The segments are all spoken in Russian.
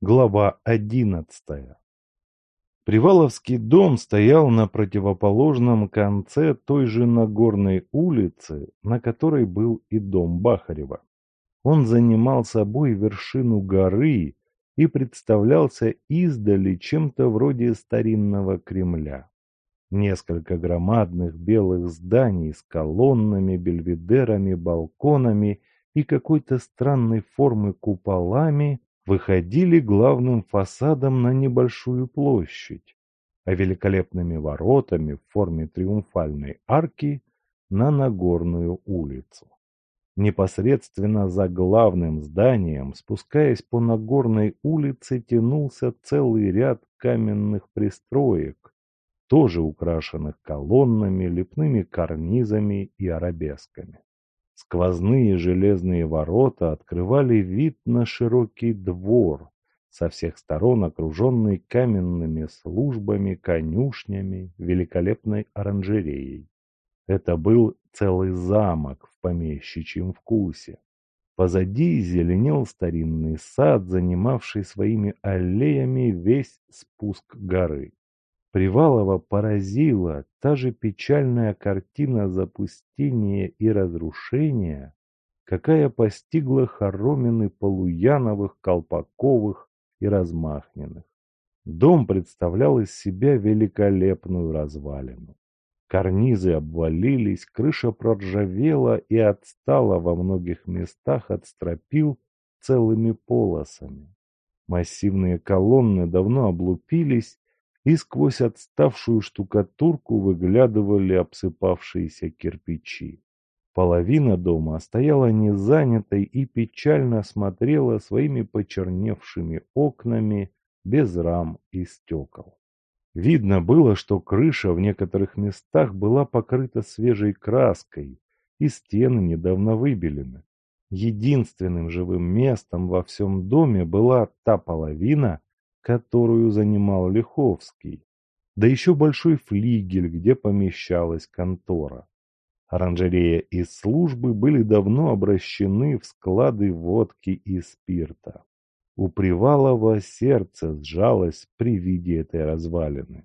Глава одиннадцатая. Приваловский дом стоял на противоположном конце той же Нагорной улицы, на которой был и дом Бахарева. Он занимал собой вершину горы и представлялся издали чем-то вроде старинного Кремля. Несколько громадных белых зданий с колоннами, бельведерами, балконами и какой-то странной формы куполами выходили главным фасадом на небольшую площадь, а великолепными воротами в форме триумфальной арки на Нагорную улицу. Непосредственно за главным зданием, спускаясь по Нагорной улице, тянулся целый ряд каменных пристроек, тоже украшенных колоннами, лепными карнизами и арабесками. Сквозные железные ворота открывали вид на широкий двор, со всех сторон окруженный каменными службами, конюшнями, великолепной оранжереей. Это был целый замок в помещичьем вкусе. Позади зеленел старинный сад, занимавший своими аллеями весь спуск горы. Привалова поразила та же печальная картина запустения и разрушения, какая постигла хоромины Полуяновых, Колпаковых и Размахниных. Дом представлял из себя великолепную развалину. Карнизы обвалились, крыша проржавела и отстала во многих местах от стропил целыми полосами. Массивные колонны давно облупились и сквозь отставшую штукатурку выглядывали обсыпавшиеся кирпичи. Половина дома стояла незанятой и печально смотрела своими почерневшими окнами без рам и стекол. Видно было, что крыша в некоторых местах была покрыта свежей краской, и стены недавно выбелены. Единственным живым местом во всем доме была та половина, которую занимал Лиховский, да еще большой флигель, где помещалась контора. Оранжерея и службы были давно обращены в склады водки и спирта. У Привалова сердце сжалось при виде этой развалины.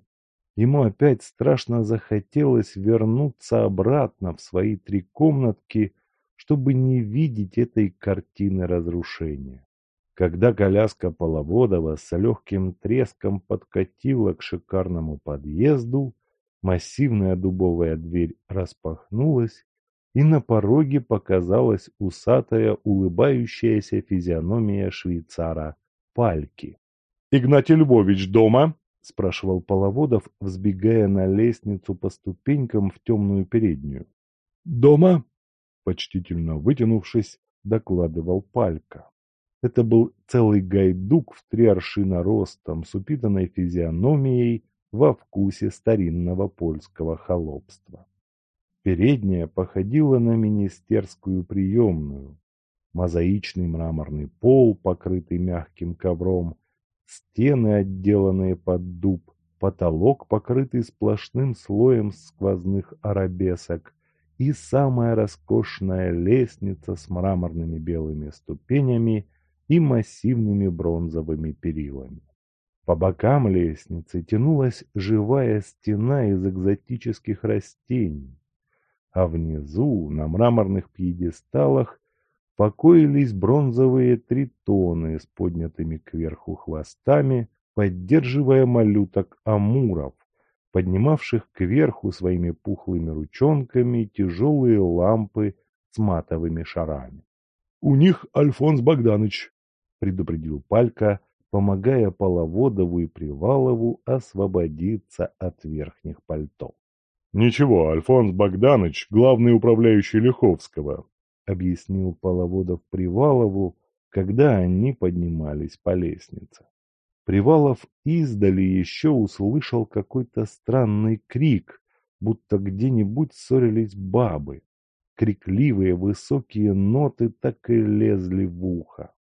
Ему опять страшно захотелось вернуться обратно в свои три комнатки, чтобы не видеть этой картины разрушения. Когда коляска Половодова с легким треском подкатила к шикарному подъезду, массивная дубовая дверь распахнулась, и на пороге показалась усатая улыбающаяся физиономия швейцара Пальки. «Игнатий Львович дома?» – спрашивал Половодов, взбегая на лестницу по ступенькам в темную переднюю. «Дома?» – почтительно вытянувшись, докладывал Палька. Это был целый гайдук в три аршина ростом, с упитанной физиономией во вкусе старинного польского холопства. Передняя походила на министерскую приемную. Мозаичный мраморный пол, покрытый мягким ковром, стены, отделанные под дуб, потолок, покрытый сплошным слоем сквозных арабесок, и самая роскошная лестница с мраморными белыми ступенями и массивными бронзовыми перилами. По бокам лестницы тянулась живая стена из экзотических растений, а внизу, на мраморных пьедесталах, покоились бронзовые тритоны с поднятыми кверху хвостами, поддерживая малюток амуров, поднимавших кверху своими пухлыми ручонками тяжелые лампы с матовыми шарами. «У них Альфонс Богданович», предупредил Палька, помогая Половодову и Привалову освободиться от верхних пальто. «Ничего, Альфонс Богданович, главный управляющий Лиховского», объяснил Половодов Привалову, когда они поднимались по лестнице. Привалов издали еще услышал какой-то странный крик, будто где-нибудь ссорились бабы. Крикливые высокие ноты так и лезли в ухо.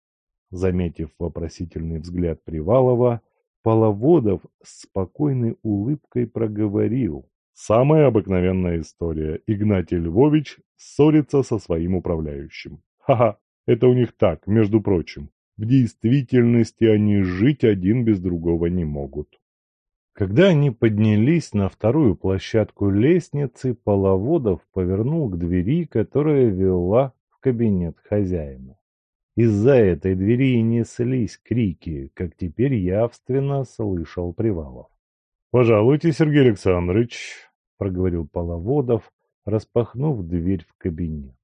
Заметив вопросительный взгляд Привалова, Половодов с спокойной улыбкой проговорил. Самая обыкновенная история. Игнатий Львович ссорится со своим управляющим. Ха-ха, это у них так, между прочим. В действительности они жить один без другого не могут. Когда они поднялись на вторую площадку лестницы, Половодов повернул к двери, которая вела в кабинет хозяина. Из-за этой двери неслись крики, как теперь явственно слышал Привалов. «Пожалуйте, Сергей Александрович», — проговорил Половодов, распахнув дверь в кабинет.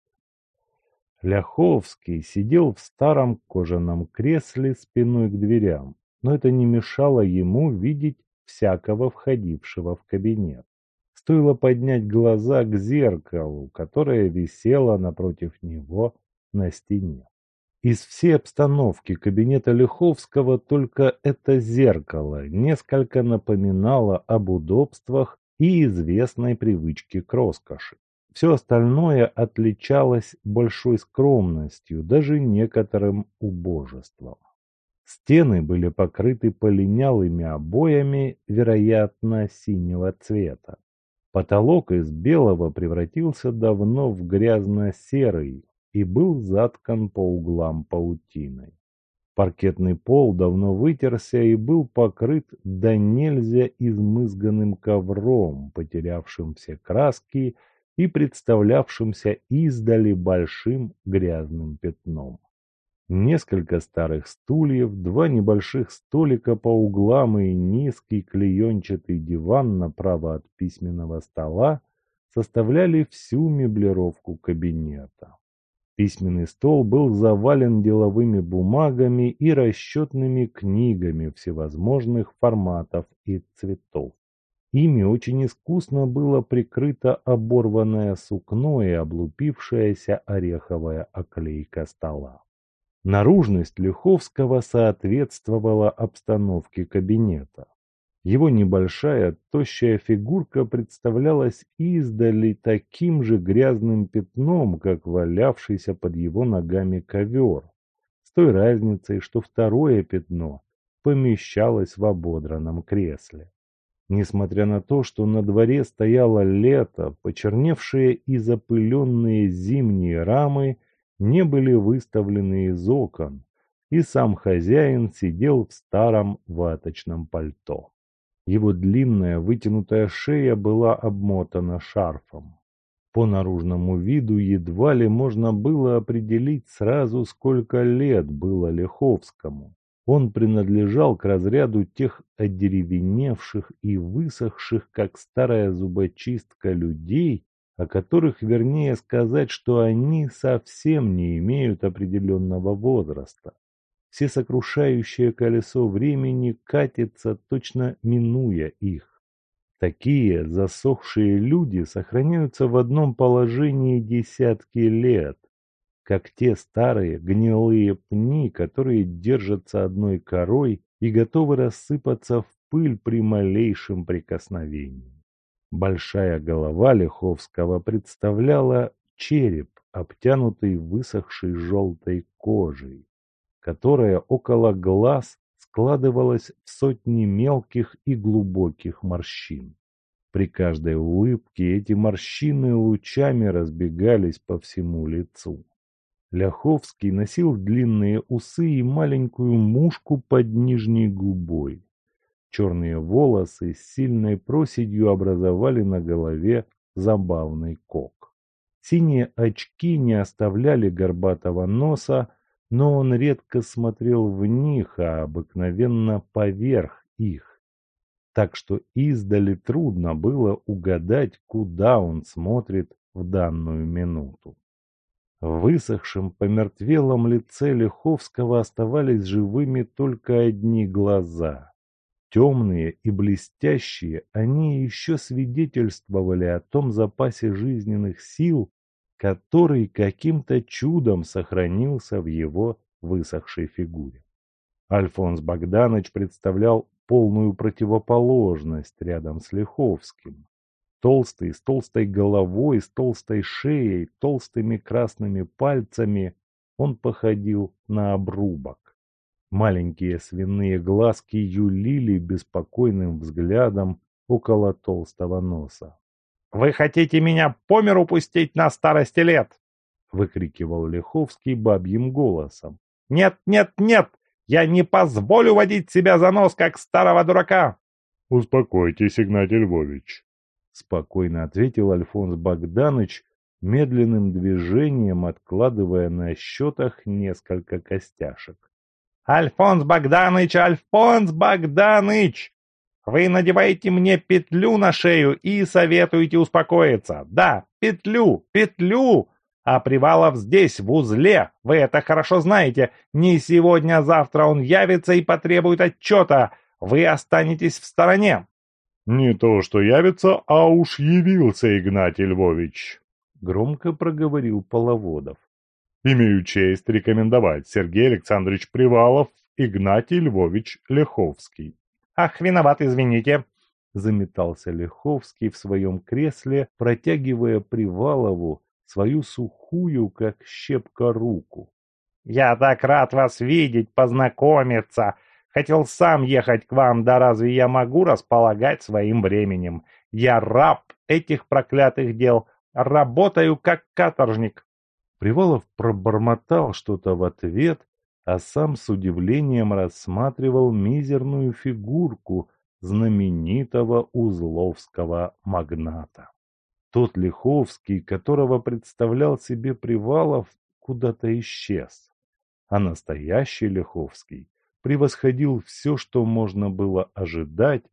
Ляховский сидел в старом кожаном кресле спиной к дверям, но это не мешало ему видеть всякого входившего в кабинет. Стоило поднять глаза к зеркалу, которое висело напротив него на стене. Из всей обстановки кабинета Лиховского только это зеркало несколько напоминало об удобствах и известной привычке к роскоши. Все остальное отличалось большой скромностью, даже некоторым убожеством. Стены были покрыты полинялыми обоями, вероятно, синего цвета. Потолок из белого превратился давно в грязно-серый и был заткан по углам паутиной. Паркетный пол давно вытерся и был покрыт до нельзя измызганным ковром, потерявшим все краски и представлявшимся издали большим грязным пятном. Несколько старых стульев, два небольших столика по углам и низкий клеенчатый диван направо от письменного стола составляли всю меблировку кабинета. Письменный стол был завален деловыми бумагами и расчетными книгами всевозможных форматов и цветов. Ими очень искусно было прикрыто оборванное сукно и облупившаяся ореховая оклейка стола. Наружность Люховского соответствовала обстановке кабинета. Его небольшая, тощая фигурка представлялась издали таким же грязным пятном, как валявшийся под его ногами ковер, с той разницей, что второе пятно помещалось в ободранном кресле. Несмотря на то, что на дворе стояло лето, почерневшие и запыленные зимние рамы не были выставлены из окон, и сам хозяин сидел в старом ваточном пальто. Его длинная вытянутая шея была обмотана шарфом. По наружному виду едва ли можно было определить сразу, сколько лет было Леховскому. Он принадлежал к разряду тех одеревеневших и высохших, как старая зубочистка, людей, о которых вернее сказать, что они совсем не имеют определенного возраста. Все сокрушающее колесо времени катится, точно минуя их. Такие засохшие люди сохраняются в одном положении десятки лет, как те старые гнилые пни, которые держатся одной корой и готовы рассыпаться в пыль при малейшем прикосновении. Большая голова Лиховского представляла череп, обтянутый высохшей желтой кожей, которая около глаз складывалась в сотни мелких и глубоких морщин. При каждой улыбке эти морщины лучами разбегались по всему лицу. Ляховский носил длинные усы и маленькую мушку под нижней губой. Черные волосы с сильной проседью образовали на голове забавный кок. Синие очки не оставляли горбатого носа, но он редко смотрел в них, а обыкновенно поверх их. Так что издали трудно было угадать, куда он смотрит в данную минуту. В высохшем, помертвелом лице Лиховского оставались живыми только одни глаза. Темные и блестящие, они еще свидетельствовали о том запасе жизненных сил, который каким-то чудом сохранился в его высохшей фигуре. Альфонс Богданович представлял полную противоположность рядом с Лиховским. Толстый, с толстой головой, с толстой шеей, толстыми красными пальцами, он походил на обрубок. Маленькие свиные глазки юлили беспокойным взглядом около толстого носа. «Вы хотите меня по миру пустить на старости лет?» — выкрикивал Лиховский бабьим голосом. Нет, нет, нет! Я не позволю водить себя за нос, как старого дурака!» «Успокойтесь, Игнатий Львович», — спокойно ответил Альфонс Богданыч, медленным движением откладывая на счетах несколько костяшек. «Альфонс Богданыч, Альфонс Богданыч! Вы надеваете мне петлю на шею и советуете успокоиться. Да, петлю, петлю! А Привалов здесь, в узле. Вы это хорошо знаете. Не сегодня, а завтра он явится и потребует отчета. Вы останетесь в стороне. «Не то, что явится, а уж явился Игнатий Львович», — громко проговорил Половодов. «Имею честь рекомендовать Сергей Александрович Привалов, Игнатий Львович Леховский». «Ах, виноват, извините», — заметался Леховский в своем кресле, протягивая Привалову свою сухую, как щепка, руку. «Я так рад вас видеть, познакомиться. Хотел сам ехать к вам, да разве я могу располагать своим временем? Я раб этих проклятых дел, работаю как каторжник». Привалов пробормотал что-то в ответ, а сам с удивлением рассматривал мизерную фигурку знаменитого узловского магната. Тот Лиховский, которого представлял себе Привалов, куда-то исчез. А настоящий Лиховский превосходил все, что можно было ожидать,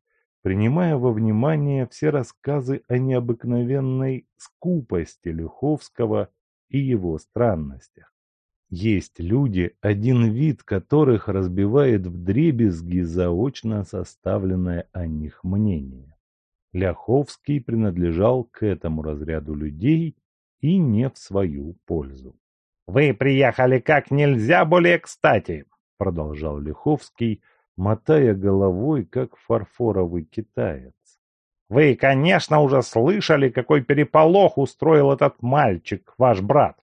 принимая во внимание все рассказы о необыкновенной скупости Лиховского и его странностях. Есть люди, один вид которых разбивает вдребезги заочно составленное о них мнение. Ляховский принадлежал к этому разряду людей и не в свою пользу. «Вы приехали как нельзя более кстати», — продолжал Ляховский, мотая головой, как фарфоровый китаец. «Вы, конечно, уже слышали, какой переполох устроил этот мальчик, ваш брат.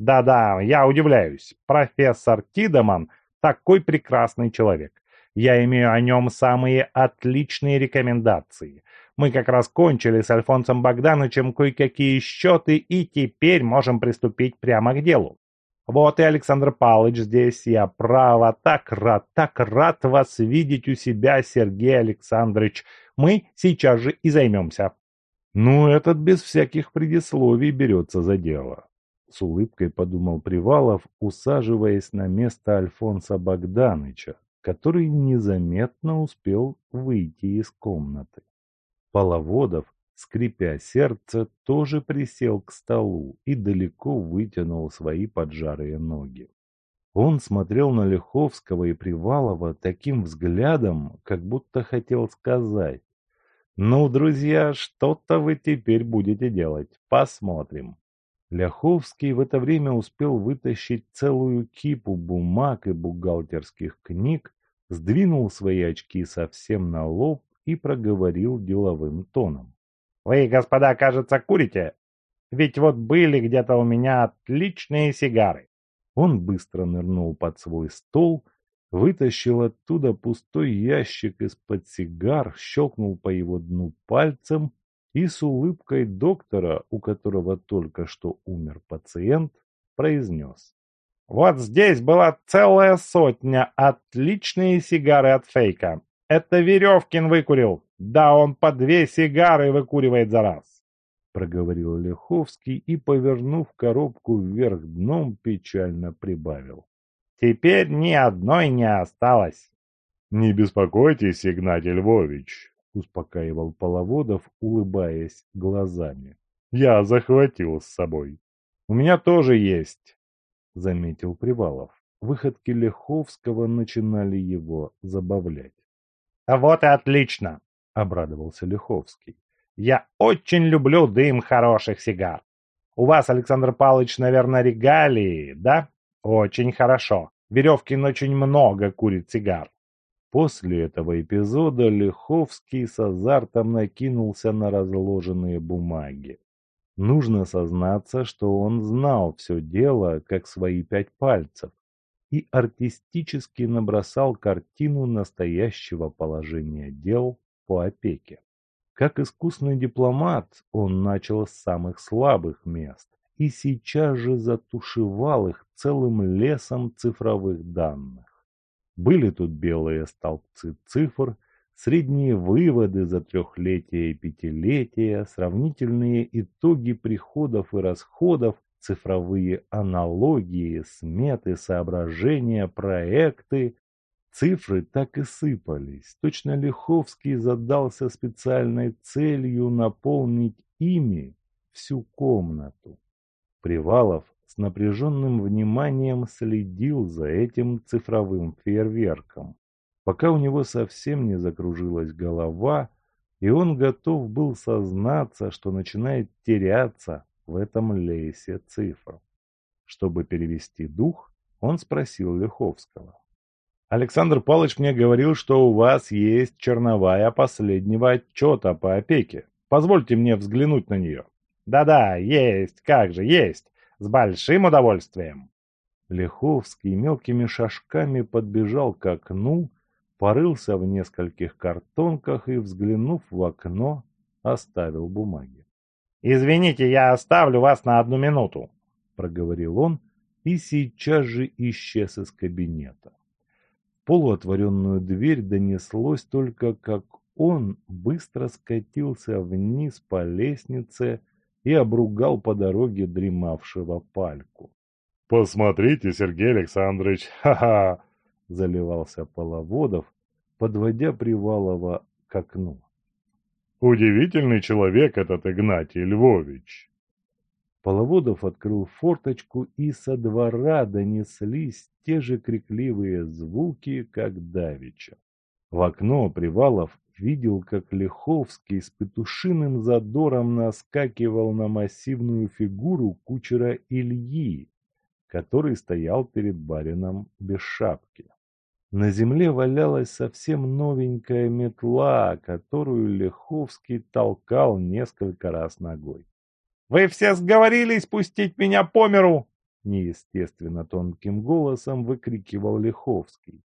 Да-да, я удивляюсь. Профессор Тидеман — такой прекрасный человек. Я имею о нем самые отличные рекомендации. Мы как раз кончили с Альфонсом Богдановичем кое-какие счеты и теперь можем приступить прямо к делу. Вот и Александр Павлович здесь. Я право так рад, так рад вас видеть у себя, Сергей Александрович. Мы сейчас же и займемся. Ну, этот без всяких предисловий берется за дело. С улыбкой подумал Привалов, усаживаясь на место Альфонса Богданыча, который незаметно успел выйти из комнаты. Половодов, скрипя сердце, тоже присел к столу и далеко вытянул свои поджарые ноги. Он смотрел на Лиховского и Привалова таким взглядом, как будто хотел сказать «Ну, друзья, что-то вы теперь будете делать. Посмотрим». Ляховский в это время успел вытащить целую кипу бумаг и бухгалтерских книг, сдвинул свои очки совсем на лоб и проговорил деловым тоном. «Вы, господа, кажется, курите? Ведь вот были где-то у меня отличные сигары». Он быстро нырнул под свой стол, вытащил оттуда пустой ящик из-под сигар, щелкнул по его дну пальцем и с улыбкой доктора, у которого только что умер пациент, произнес. «Вот здесь была целая сотня отличные сигары от фейка. Это Веревкин выкурил. Да, он по две сигары выкуривает за раз. Проговорил Леховский и, повернув коробку вверх дном, печально прибавил. Теперь ни одной не осталось. Не беспокойтесь, Игнатий Львович, успокаивал Половодов, улыбаясь глазами. Я захватил с собой. У меня тоже есть, заметил Привалов. Выходки Леховского начинали его забавлять. «Вот и отлично!» — обрадовался Лиховский. «Я очень люблю дым хороших сигар. У вас, Александр Павлович, наверное, регалии, да? Очень хорошо. Веревкин очень много курит сигар». После этого эпизода Лиховский с азартом накинулся на разложенные бумаги. Нужно сознаться, что он знал все дело, как свои пять пальцев, и артистически набросал картину настоящего положения дел по опеке. Как искусный дипломат, он начал с самых слабых мест и сейчас же затушевал их целым лесом цифровых данных. Были тут белые столбцы цифр, средние выводы за трехлетие и пятилетие, сравнительные итоги приходов и расходов, цифровые аналогии, сметы, соображения, проекты. Цифры так и сыпались. Точно Лиховский задался специальной целью наполнить ими всю комнату. Привалов с напряженным вниманием следил за этим цифровым фейерверком, пока у него совсем не закружилась голова, и он готов был сознаться, что начинает теряться в этом лесе цифр. Чтобы перевести дух, он спросил Лиховского. «Александр Павлович мне говорил, что у вас есть черновая последнего отчета по опеке. Позвольте мне взглянуть на нее». «Да-да, есть, как же, есть. С большим удовольствием!» Лиховский мелкими шажками подбежал к окну, порылся в нескольких картонках и, взглянув в окно, оставил бумаги. «Извините, я оставлю вас на одну минуту», — проговорил он и сейчас же исчез из кабинета. В полуотворенную дверь донеслось только, как он быстро скатился вниз по лестнице и обругал по дороге дремавшего пальку. «Посмотрите, Сергей Александрович, ха-ха!» — заливался Половодов, подводя Привалова к окну. «Удивительный человек этот Игнатий Львович!» Половодов открыл форточку, и со двора донеслись те же крикливые звуки, как давеча. В окно Привалов видел, как Лиховский с петушиным задором наскакивал на массивную фигуру кучера Ильи, который стоял перед барином без шапки. На земле валялась совсем новенькая метла, которую Лиховский толкал несколько раз ногой. «Вы все сговорились пустить меня по миру!» Неестественно тонким голосом выкрикивал Лиховский.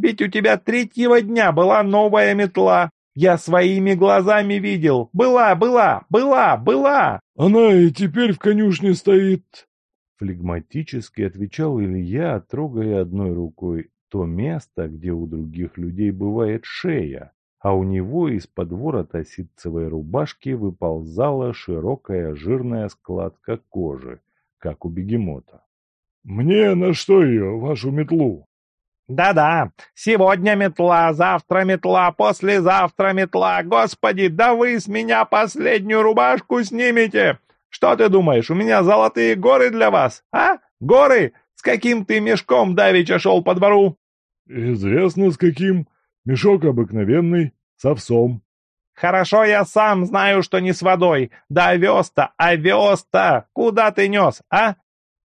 Ведь у тебя третьего дня была новая метла. Я своими глазами видел. Была, была, была, была. Она и теперь в конюшне стоит. Флегматически отвечал Илья, трогая одной рукой то место, где у других людей бывает шея, а у него из-под ворота ситцевой рубашки выползала широкая жирная складка кожи, как у бегемота. «Мне на что ее, вашу метлу?» Да-да, сегодня метла, завтра метла, послезавтра метла. Господи, да вы с меня последнюю рубашку снимете. Что ты думаешь, у меня золотые горы для вас, а? Горы? С каким ты мешком давеча шел по двору? Известно, с каким. Мешок обыкновенный, с овсом. Хорошо, я сам знаю, что не с водой. Да овес-то, овес-то, куда ты нес, а?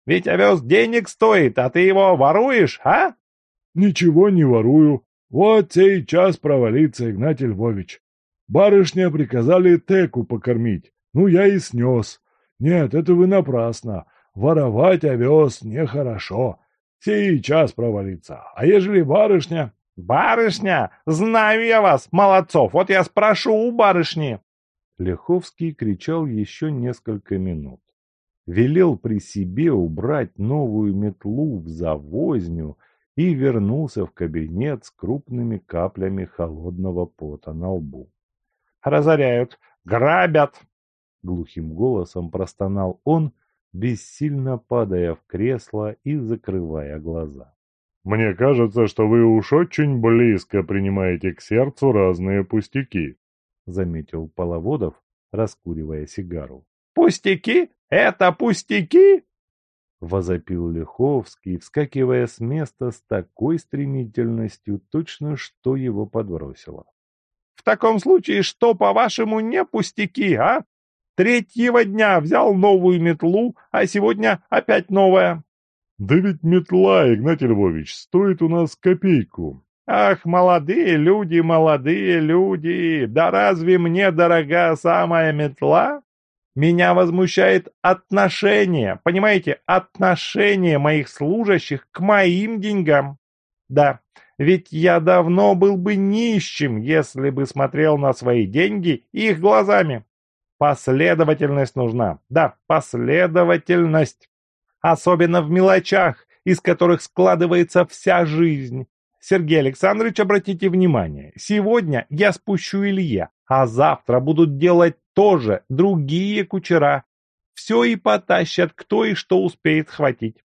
Ведь овес денег стоит, а ты его воруешь, а? Ничего не ворую. Вот сей час провалится, Игнатий Львович. Барышня приказали теку покормить. Ну, я и снес. Нет, это вы напрасно. Воровать овес нехорошо. Сей час провалится. А ежели барышня... Барышня? Знаю я вас, молодцов. Вот я спрошу у барышни. Леховский кричал еще несколько минут. Велел при себе убрать новую метлу в завозню и вернулся в кабинет с крупными каплями холодного пота на лбу. «Разоряют! Грабят!» Глухим голосом простонал он, бессильно падая в кресло и закрывая глаза. «Мне кажется, что вы уж очень близко принимаете к сердцу разные пустяки», заметил Половодов, раскуривая сигару. «Пустяки? Это пустяки?» Возопил Лиховский, вскакивая с места с такой стремительностью, точно что его подбросило. «В таком случае, что, по-вашему, не пустяки, а? Третьего дня взял новую метлу, а сегодня опять новая». «Да ведь метла, Игнатий Львович, стоит у нас копейку». «Ах, молодые люди, молодые люди, да разве мне дорога самая метла?» Меня возмущает отношение, понимаете, отношение моих служащих к моим деньгам. Да, ведь я давно был бы нищим, если бы смотрел на свои деньги их глазами. Последовательность нужна. Да, последовательность. Особенно в мелочах, из которых складывается вся жизнь. Сергей Александрович, обратите внимание, сегодня я спущу Илье, а завтра будут делать тоже другие кучера. Все и потащат, кто и что успеет схватить.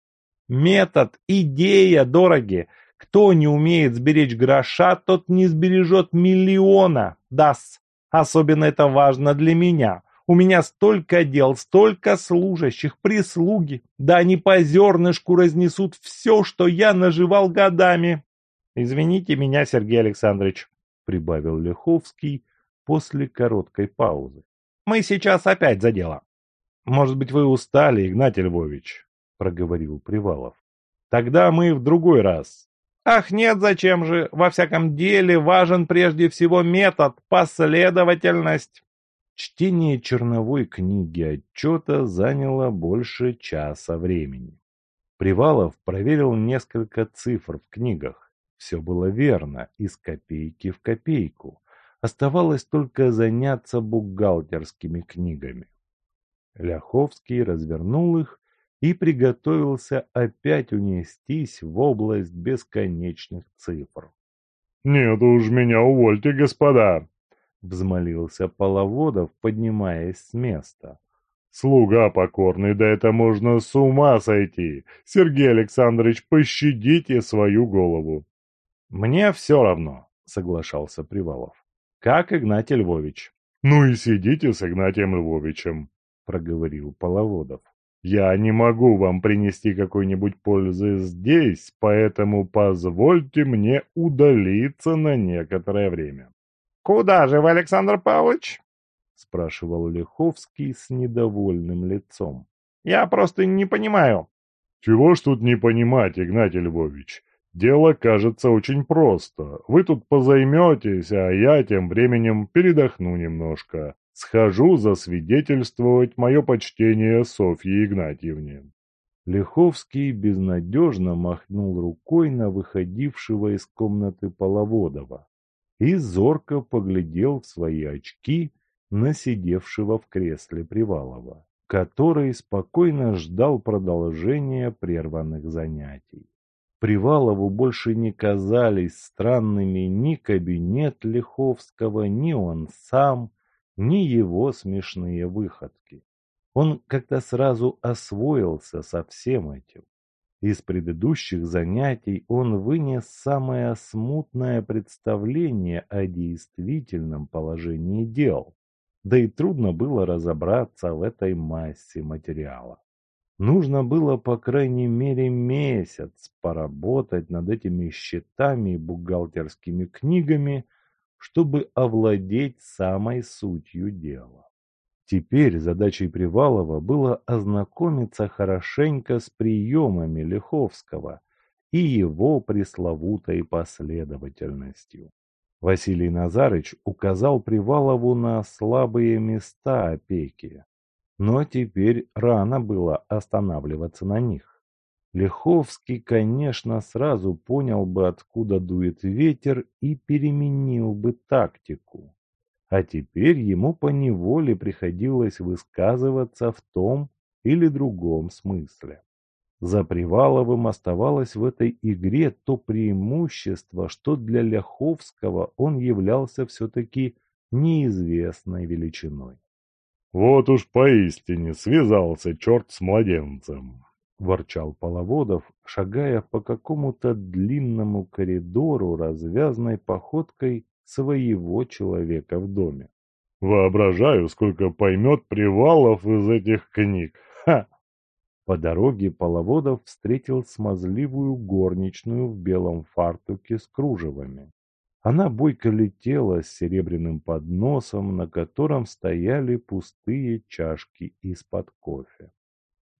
Метод, идея дороги. Кто не умеет сберечь гроша, тот не сбережет миллиона. Дас. Особенно это важно для меня. У меня столько дел, столько служащих, прислуги. Да они по зернышку разнесут все, что я наживал годами. Извините меня, Сергей Александрович, прибавил Леховский после короткой паузы. Мы сейчас опять за дело. Может быть, вы устали, Игнатий Львович, проговорил Привалов. Тогда мы в другой раз. Ах, нет, зачем же? Во всяком деле важен прежде всего метод, последовательность. Чтение черновой книги отчета заняло больше часа времени. Привалов проверил несколько цифр в книгах. Все было верно, из копейки в копейку. Оставалось только заняться бухгалтерскими книгами. Ляховский развернул их и приготовился опять унестись в область бесконечных цифр. «Нет уж меня увольте, господа!» взмолился Половодов, поднимаясь с места. «Слуга покорный, да это можно с ума сойти! Сергей Александрович, пощадите свою голову!» «Мне все равно», — соглашался Привалов. «Как Игнатий Львович». «Ну и сидите с Игнатием Львовичем», — проговорил Половодов. «Я не могу вам принести какой-нибудь пользы здесь, поэтому позвольте мне удалиться на некоторое время». «Куда же вы, Александр Павлович?» — спрашивал Лиховский с недовольным лицом. «Я просто не понимаю». «Чего ж тут не понимать, Игнатий Львович? Дело кажется очень просто. Вы тут позайметесь, а я тем временем передохну немножко. Схожу засвидетельствовать мое почтение Софье Игнатьевне». Лиховский безнадежно махнул рукой на выходившего из комнаты Половодова и зорко поглядел в свои очки на сидевшего в кресле Привалова, который спокойно ждал продолжения прерванных занятий. Привалову больше не казались странными ни кабинет Лиховского, ни он сам, ни его смешные выходки. Он как-то сразу освоился со всем этим. Из предыдущих занятий он вынес самое смутное представление о действительном положении дел, да и трудно было разобраться в этой массе материала. Нужно было, по крайней мере, месяц поработать над этими счетами и бухгалтерскими книгами, чтобы овладеть самой сутью дела. Теперь задачей Привалова было ознакомиться хорошенько с приемами Лиховского и его пресловутой последовательностью. Василий Назарыч указал Привалову на слабые места опеки, но теперь рано было останавливаться на них. Лиховский, конечно, сразу понял бы, откуда дует ветер и переменил бы тактику. А теперь ему поневоле приходилось высказываться в том или другом смысле. За Приваловым оставалось в этой игре то преимущество, что для Ляховского он являлся все-таки неизвестной величиной. «Вот уж поистине связался черт с младенцем», – ворчал Половодов, шагая по какому-то длинному коридору развязной походкой своего человека в доме. Воображаю, сколько поймет Привалов из этих книг. Ха! По дороге Половодов встретил смазливую горничную в белом фартуке с кружевами. Она бойко летела с серебряным подносом, на котором стояли пустые чашки из-под кофе.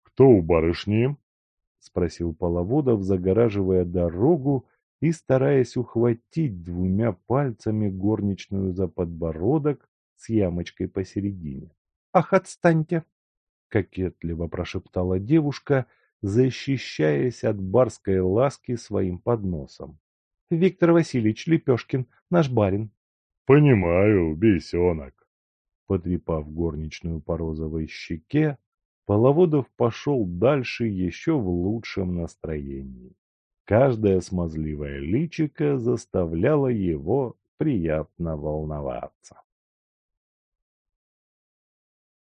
«Кто у барышни?» — спросил Половодов, загораживая дорогу и стараясь ухватить двумя пальцами горничную за подбородок с ямочкой посередине. «Ах, отстаньте!» — кокетливо прошептала девушка, защищаясь от барской ласки своим подносом. «Виктор Васильевич Лепешкин, наш барин». «Понимаю, бесенок». Потрепав горничную по розовой щеке, Половодов пошел дальше еще в лучшем настроении. Каждое смазливое личико заставляло его приятно волноваться.